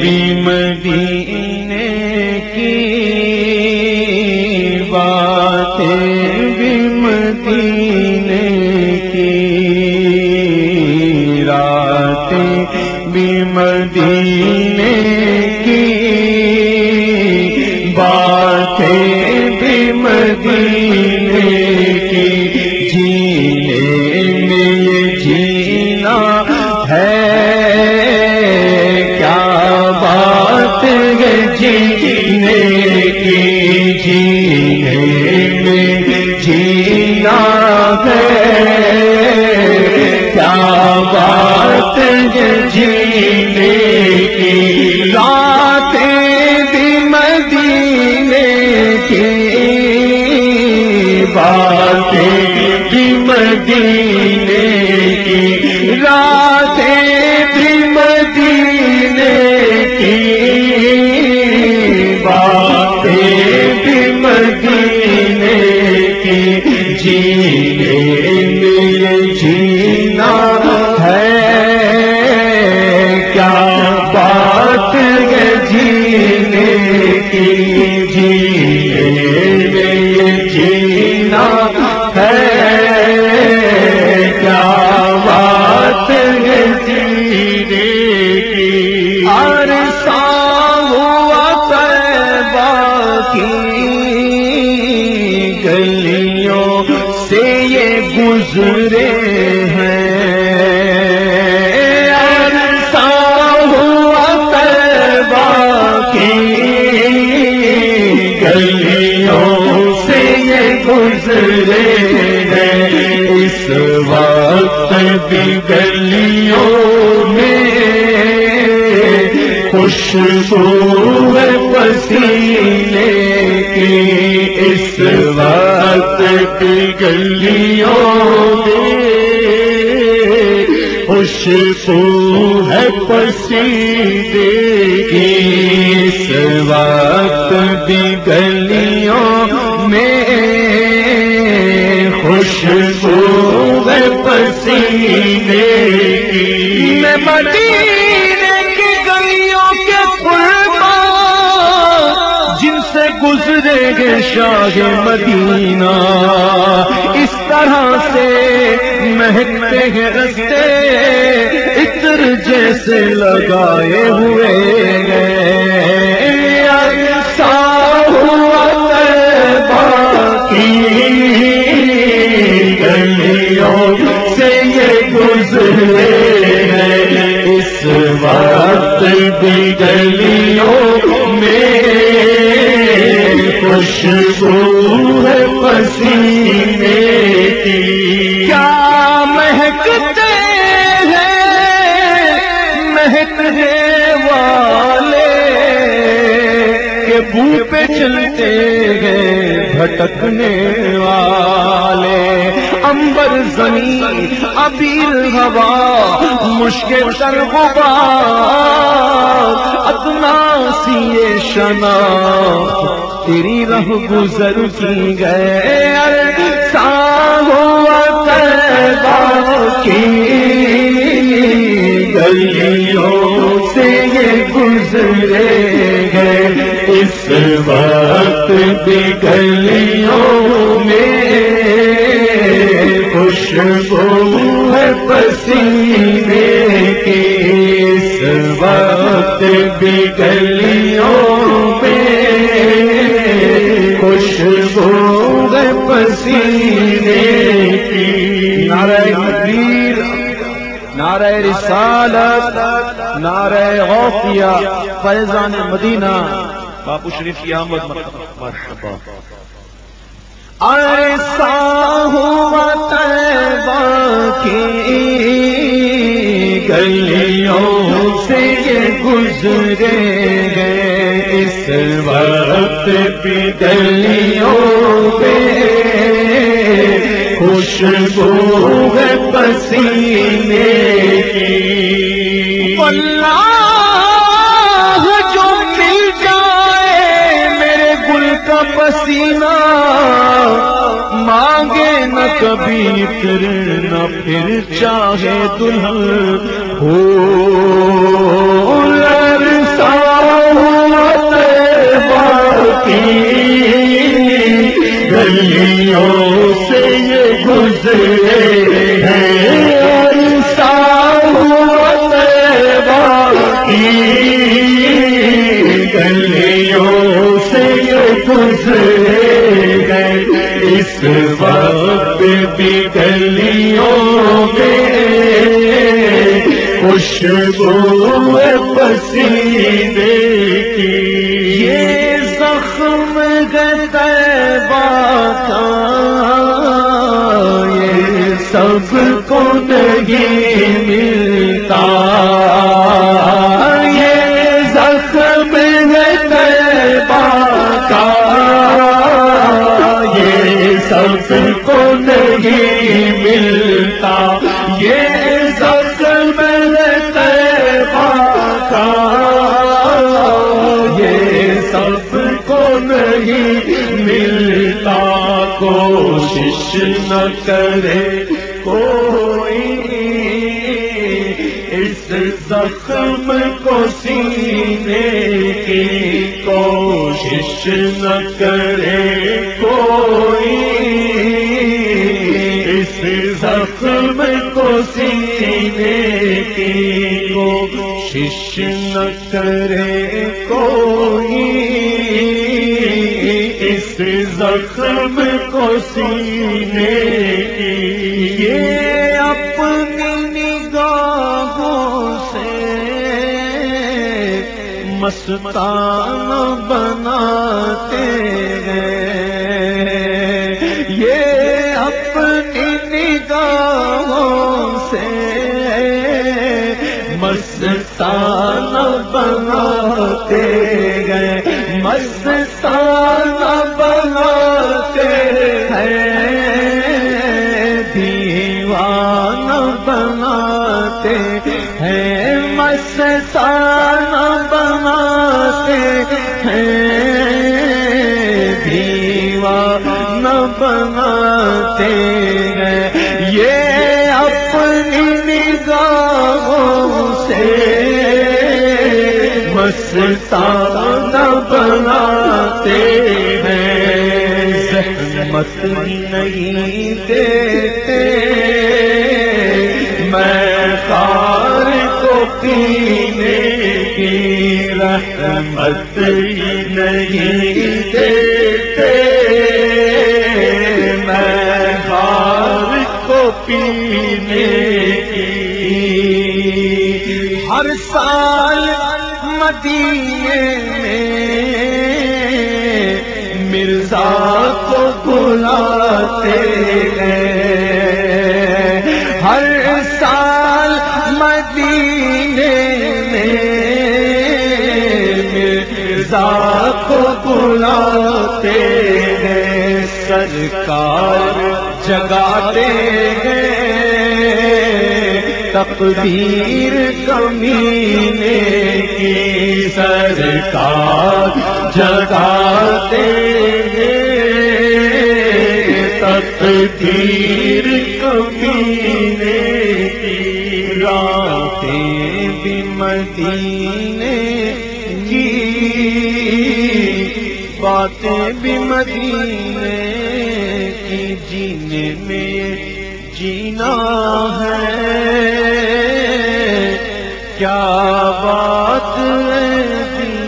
بھی مدینے کی باتیں بھی مدینے کی راتیں بھی مدینے کی باتیں بھی مدینے جینے کی جینے میں جینا ہے۔ کیا بات جینے کی؟ راتیں بھی مدینے کی۔ باتیں بھی مدینے جینے جینا ہے۔ کیا بات ہے جینے کی؟ جی گزرے ہیں۔ گلیوں سے یہ گزرے ہیں۔ اس وقت بھی گلیوں میں خوشبو ہے پسینے کی اس وقت کی گلیوں میں خوشبو ہے پسینے کی اس وقت بھی گلیوں میں خوشبو ہے پسینے کی میں گزرے گے شاہ مدینہ۔ اس طرح سے مہکتے ہیں رستے، عطر جیسے لگائے ہوئے گئے گلیوں سے یہ گزرے ہیں۔ اس وقت بھی گلیوں خوشبو ہے پسینے کی۔ کیا مہکتے ہیں مہکنے والے۔ کے بو پہ چلتے ہیں، بھٹکنے والے۔ امبر زمین ابیر ہوا، مشکل تر غبار اتنا سی شنا، تیری رہ گزر کی گئے۔ کی گلیوں سے یہ گزرے گئے۔ اس وقت بھی گلیوں میں خوشبو پسینے کی اس وقت بھی گلیوں میں خوشبو ہے پسینے کی۔ نعرہ تکبیر، نعرہ رسالت، نعرہ غوثیہ، فیضان مدینہ۔ باپو شریف کی آمد مرحبا۔ ایسا ہوا تیبا کی گلیوں سے یہ گزرے گئے۔ اس وقت بھی گلیوں پہ خوشبو ہے پسینے کی۔ اللہ جو مل جائے میرے گل کا پسینہ کبھی پھر نہ پھر چاہے دلہن ہو۔ گلیوں سے یہ گزرے ہیں۔ بھی گلیوں میں خوشبو پسینے کی۔ یہ زخم گئے بات یہ سب کو نہیں ملتا۔ یہ زخم ملتا۔ یہ سب کو نہیں ملتا۔ کوشش نہ کرے کوئی۔ اس زخم کو سینے کی کوشش نہ کرے کوئی۔ کو سینے کی کوشش نہ کرے کوئی۔ اس زخم کو سینے کی۔ یہ اپنی نگاہوں سے مستان بناتے سے مستان بناتے گئے مستان بناتے ہیں۔ دیوان بناتے ہیں مستان بناتے ہیں۔ دیوان بناتے نگاہوں مستان بناتے ہیں۔ زحمت نہیں دیتے۔ میں خار کو پینے کی رحمت نہیں دیتے۔ ہر سال مدینے میں مرزا کو بلاتے ہیں۔ ہر سال مدینے میں مرزا کو بلاتے ہیں۔ سرکار جگاتے ہیں۔ تقدیر کمینے کی سرکار جگاتے تقدیر کمینے کی راتیں بھی مدینے کی باتیں بھی مدینے کی جینے میں جینا ہے۔ کیا بات ہے